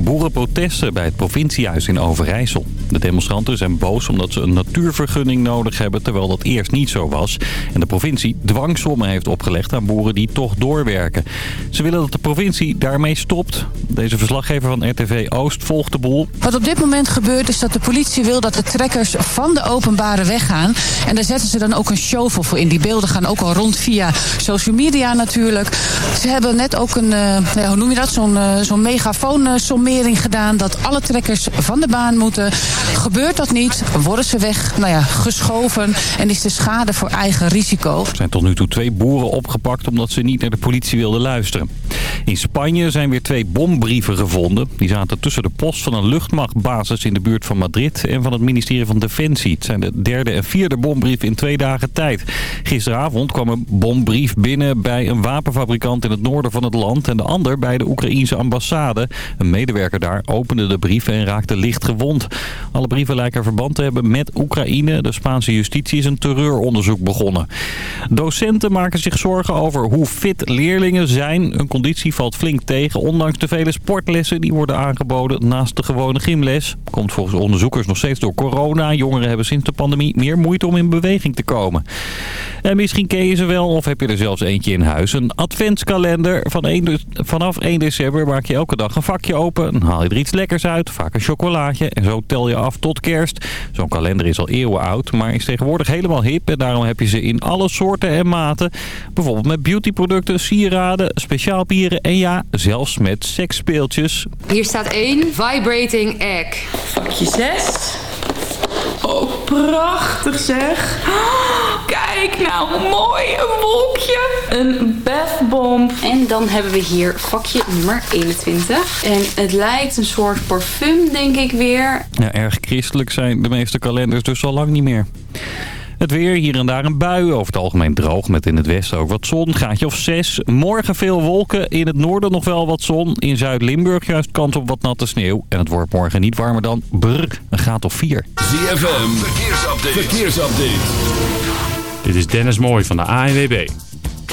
Boerenprotesten bij het provinciehuis in Overijssel. De demonstranten zijn boos omdat ze een natuurvergunning nodig hebben... terwijl dat eerst niet zo was. En de provincie dwangsommen heeft opgelegd aan boeren die toch doorwerken. Ze willen dat de provincie daarmee stopt. Deze verslaggever van RTV Oost volgt de boel. Wat op dit moment gebeurt is dat de politie wil dat de trekkers van de openbare weg gaan. En daar zetten ze dan ook een show voor in. Die beelden gaan ook al rond via social media natuurlijk. Ze hebben net ook een, uh, hoe noem je dat, zo'n uh, zo'n gedaan... dat alle trekkers van de baan moeten. Gebeurt dat niet, worden ze weg, nou ja, geschoven... en is de schade voor eigen risico. Er zijn tot nu toe twee boeren opgepakt omdat ze niet naar de politie wilden luisteren. In Spanje zijn weer twee bombrieven gevonden. Die zaten tussen de post van een luchtmachtbasis in de buurt van Madrid... en van het ministerie van Defensie. Het zijn de derde en vierde bombrief in twee dagen tijd. Gisteravond kwam een bombrief binnen bij een wapenfabrikant in het noorden van het land... en de ander bij de Oekraïense ambassade. Een medewerker daar opende de brief en raakte licht gewond. Alle brieven lijken verband te hebben met Oekraïne. De Spaanse justitie is een terreuronderzoek begonnen. Docenten maken zich zorgen over hoe fit leerlingen zijn. Hun conditie valt flink tegen, ondanks de vele sportlessen die worden aangeboden naast de gewone gymles. Komt volgens onderzoekers nog steeds door corona. Jongeren hebben sinds de pandemie meer moeite om in beweging te komen. En misschien ken je ze wel of heb je er zelfs eentje in huis. Een adventskalender. Van 1, vanaf 1 december maak je elke dag een vakje open. Dan haal je er iets lekkers uit, vaak een chocolaatje. En zo tel je af tot kerst. Zo'n kalender is al eeuwen oud, maar is tegenwoordig helemaal hip. En daarom heb je ze in alle soorten en maten. Bijvoorbeeld met beautyproducten, sieraden, speciaalbieren en ja, zelfs met seksspeeltjes. Hier staat één Vibrating Egg. Vakje 6. Oh, prachtig zeg. Oh, kijk nou, mooi, een wolkje. Een bathbomb. En dan hebben we hier vakje nummer 21. En het lijkt een soort parfum, denk ik weer. Ja, erg christelijk zijn de meeste kalenders dus al lang niet meer. Het weer, hier en daar een bui. Over het algemeen droog, met in het westen ook wat zon. Gaatje of 6. Morgen veel wolken. In het noorden nog wel wat zon. In Zuid-Limburg juist kans op wat natte sneeuw. En het wordt morgen niet warmer dan brr, een graad of 4. ZFM, verkeersupdate. verkeersupdate. Dit is Dennis Mooij van de ANWB.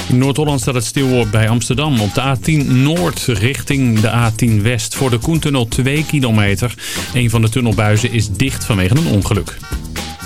In Noord-Holland staat het stil bij Amsterdam. Op de A10 Noord richting de A10 West voor de Koentunnel 2 kilometer. Een van de tunnelbuizen is dicht vanwege een ongeluk.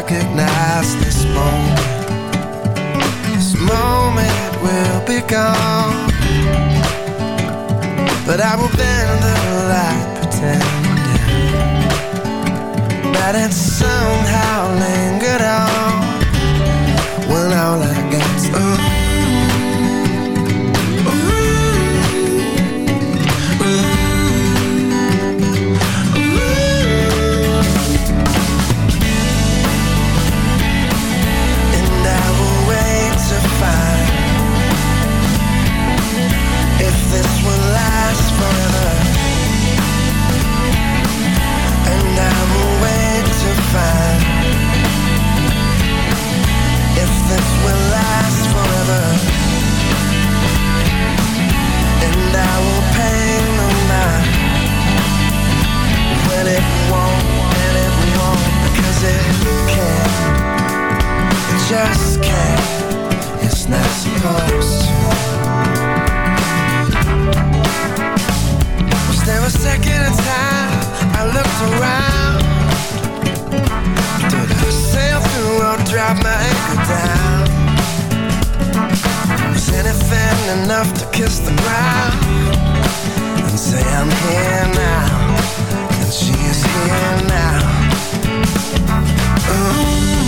Recognize this moment, this moment will be gone. But I will bend the light, pretending that it somehow now, and she is here now. is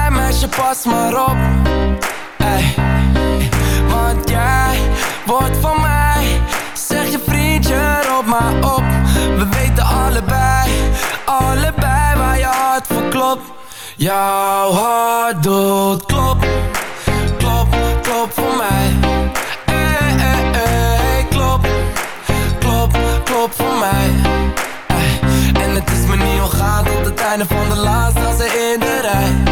meisje pas maar op. Ey. Want jij wordt van mij Zeg je vriendje roep maar op. We weten allebei, allebei waar je hart voor klopt. Jouw hart doet klop, klop, klop voor mij. Ey, ey, ey, klop, klop, klop voor mij. En het is me niet omgaan tot het einde van de laatste in de rij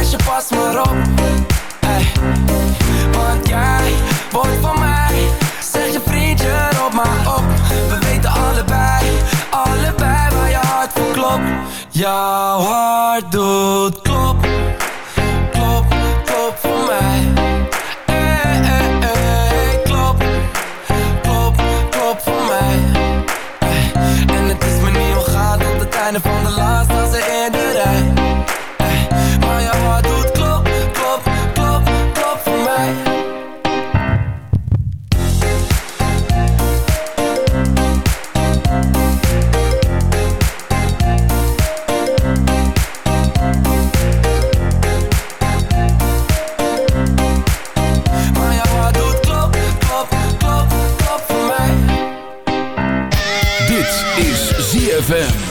meisje pas maar op. Ey. Want jij wordt van mij Zeg je vriendje, op maar op. We weten allebei, allebei waar je hart voor klopt. Jouw hart doet klop einde ZFM.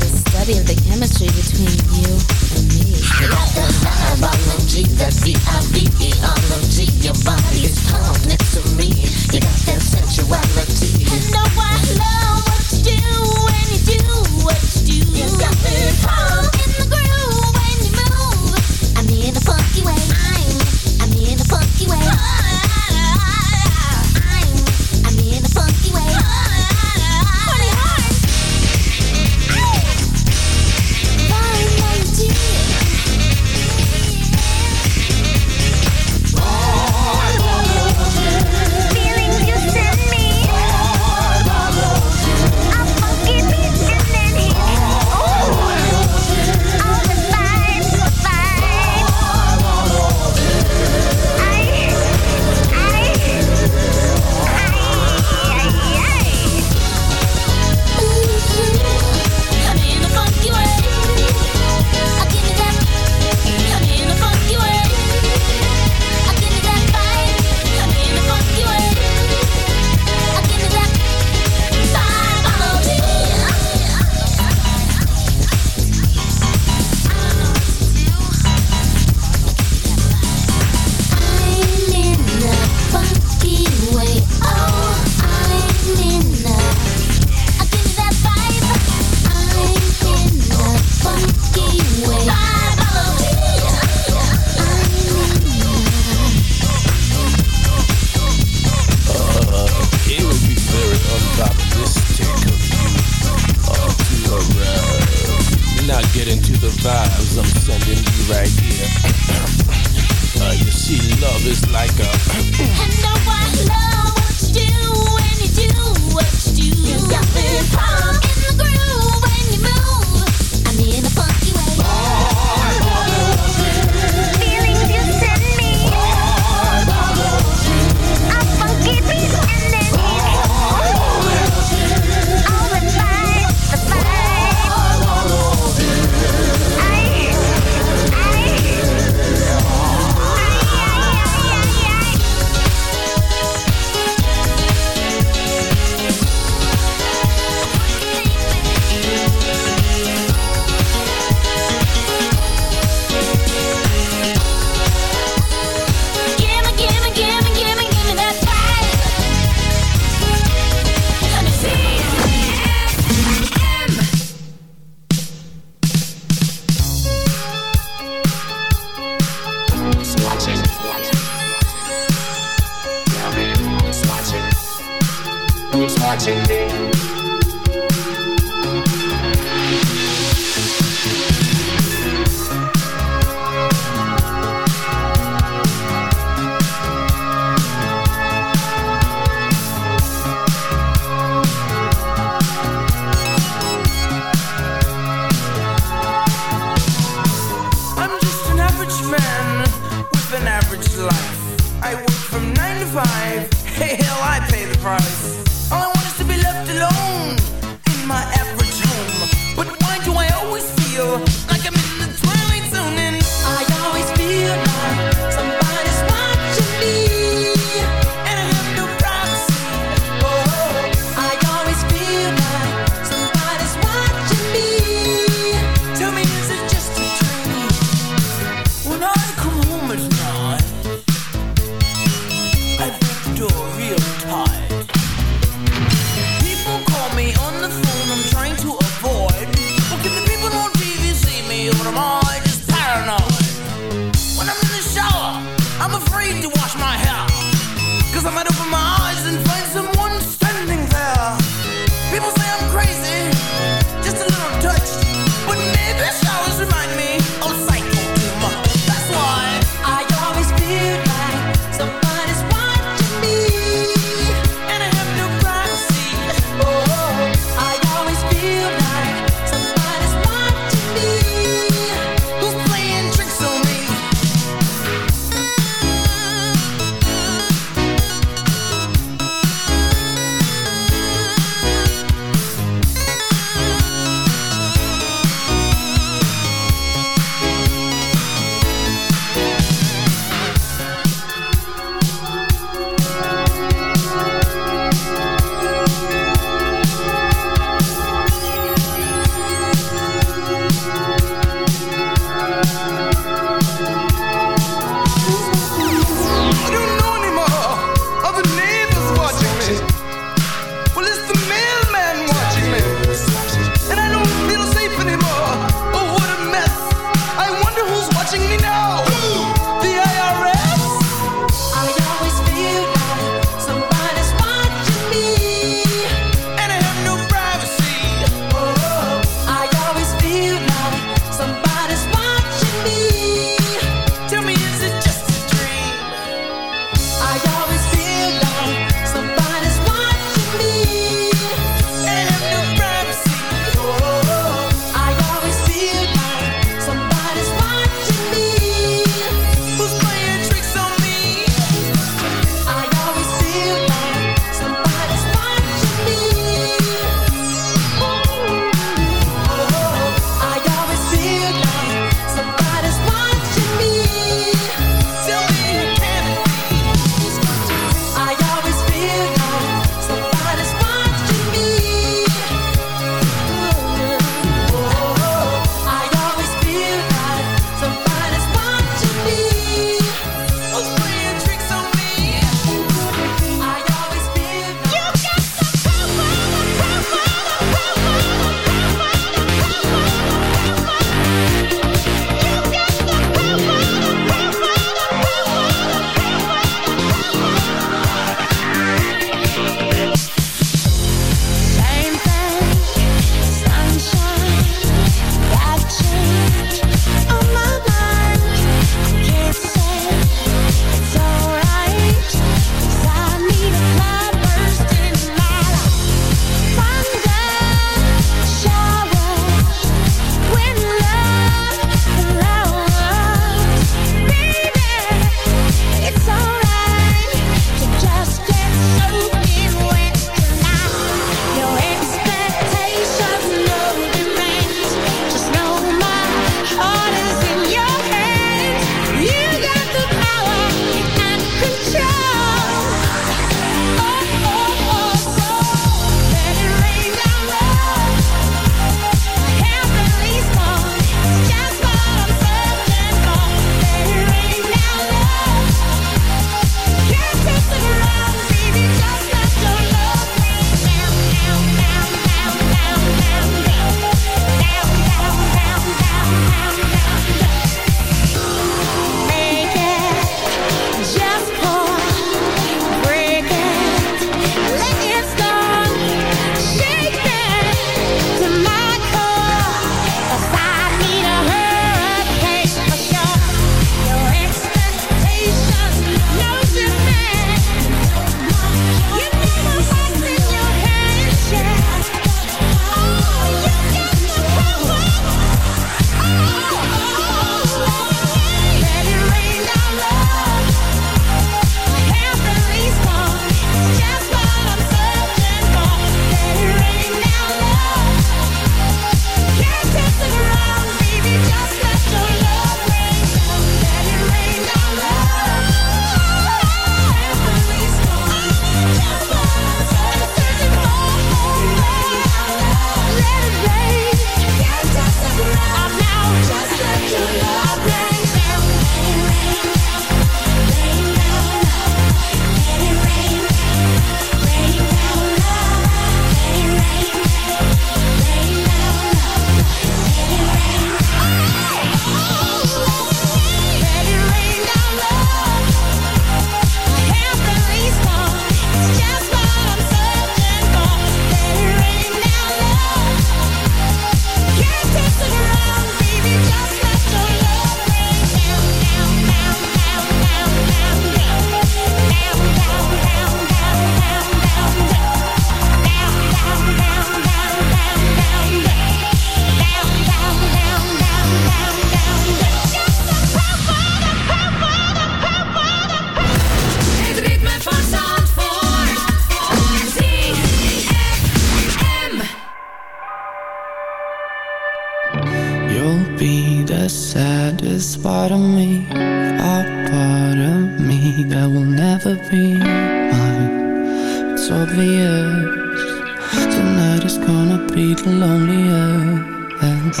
gonna be the loneliest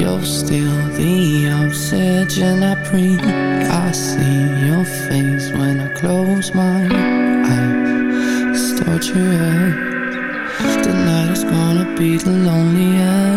You're still the obsession I breathe. I see your face when I close my eyes. It's your The night is gonna be the loneliest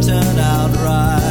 turned out right.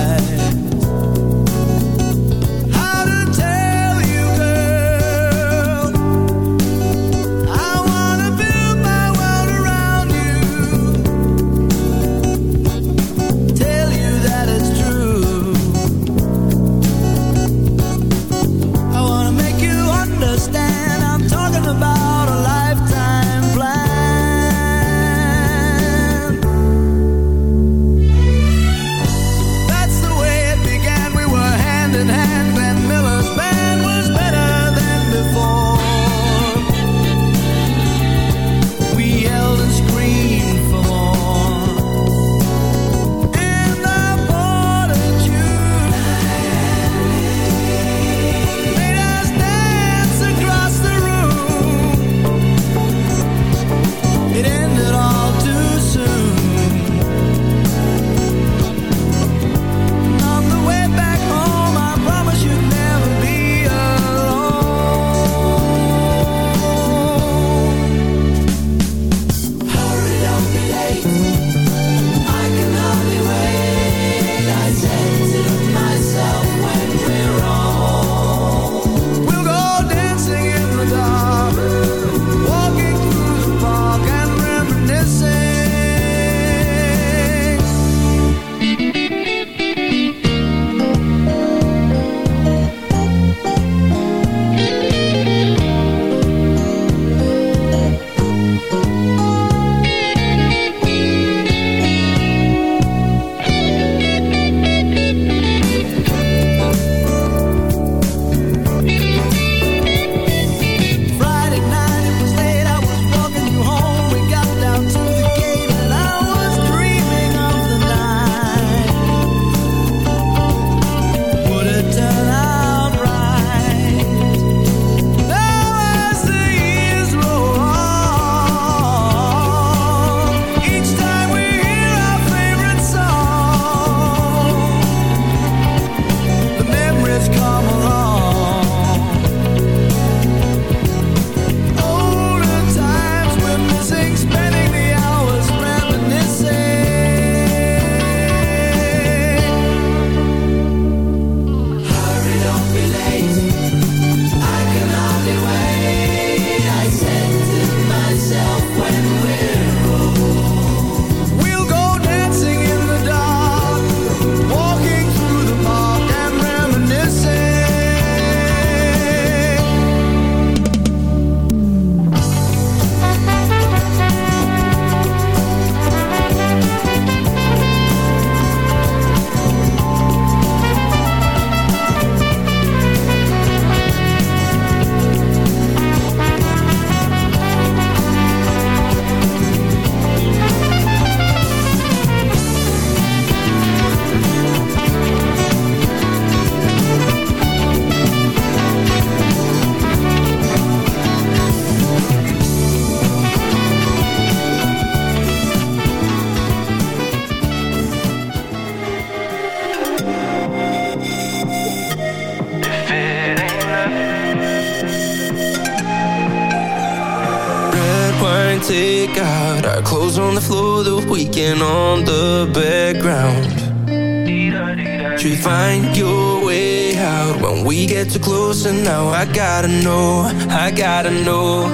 To find your way out? When we get too close and now I gotta know, I gotta know.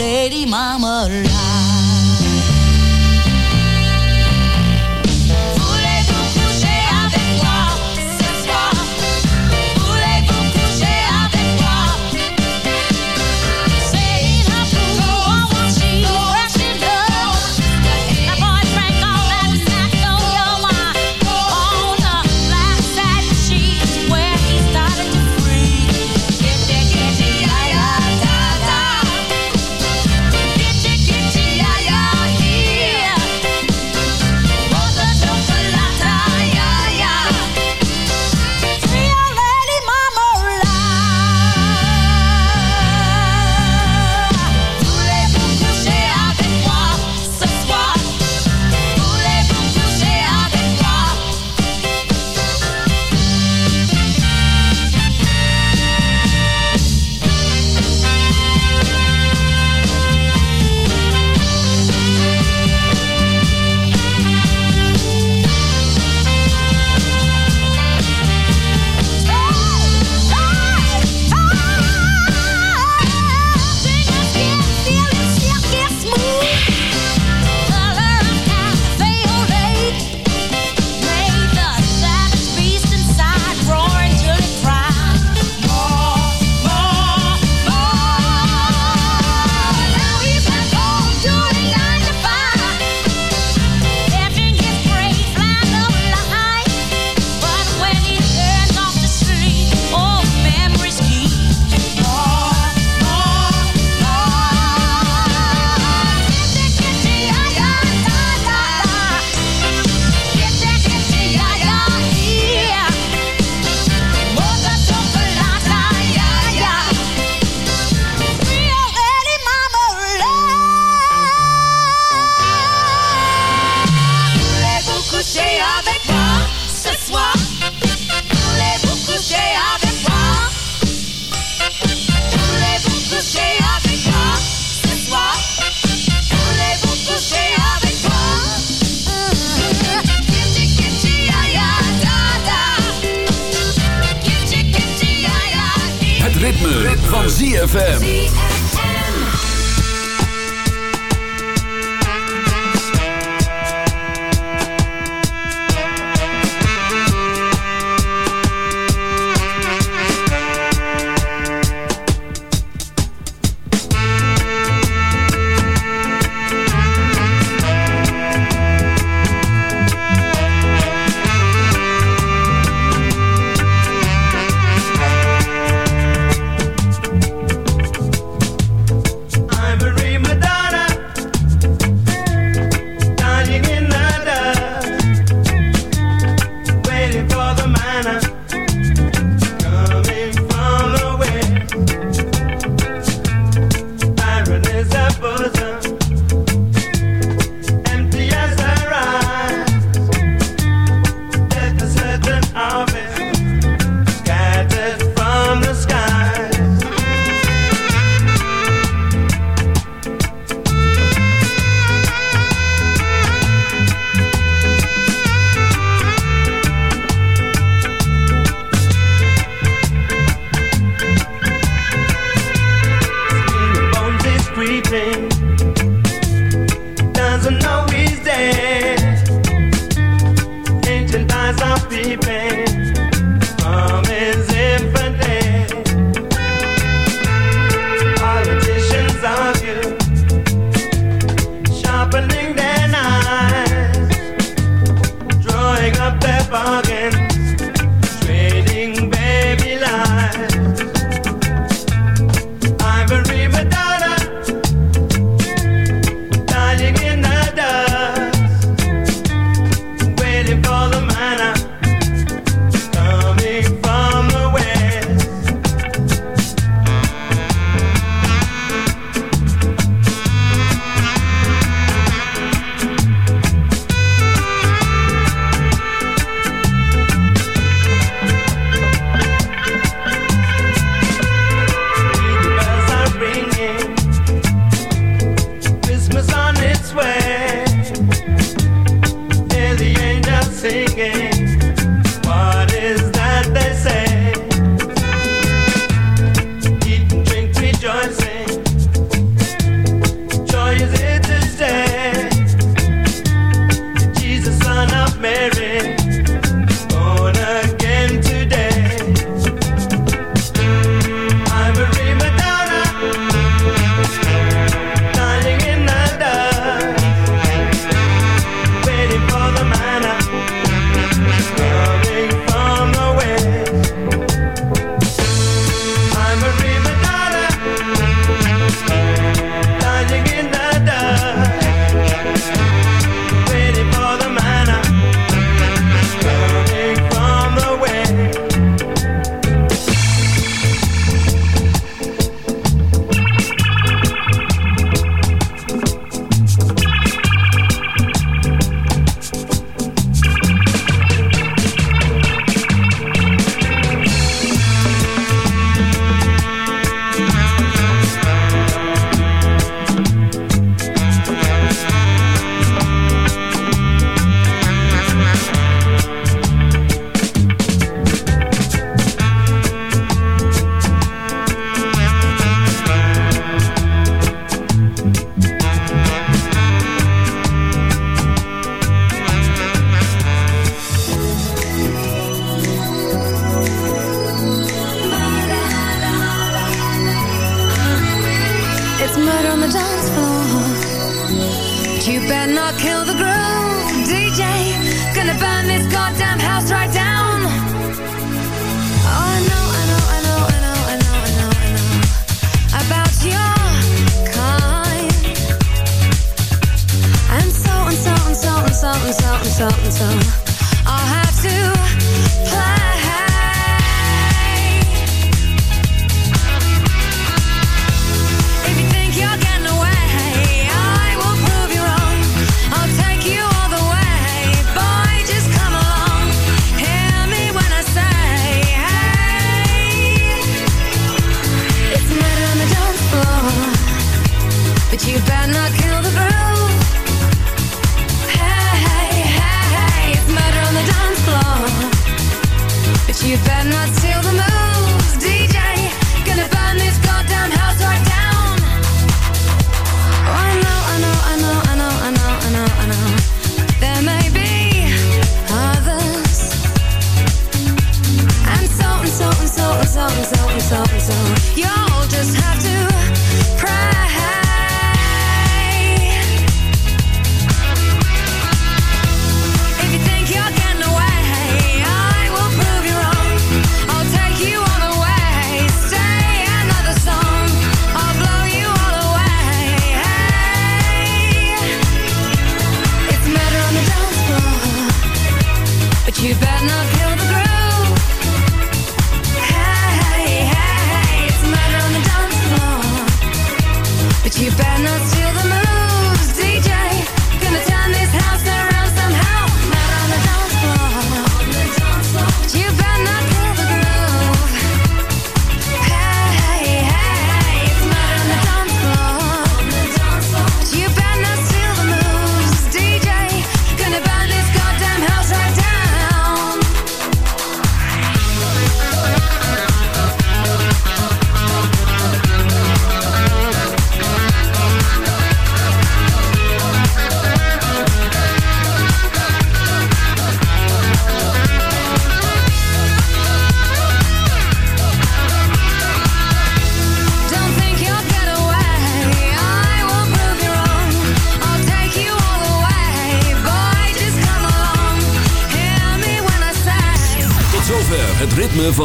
Lady mama Voulez-vous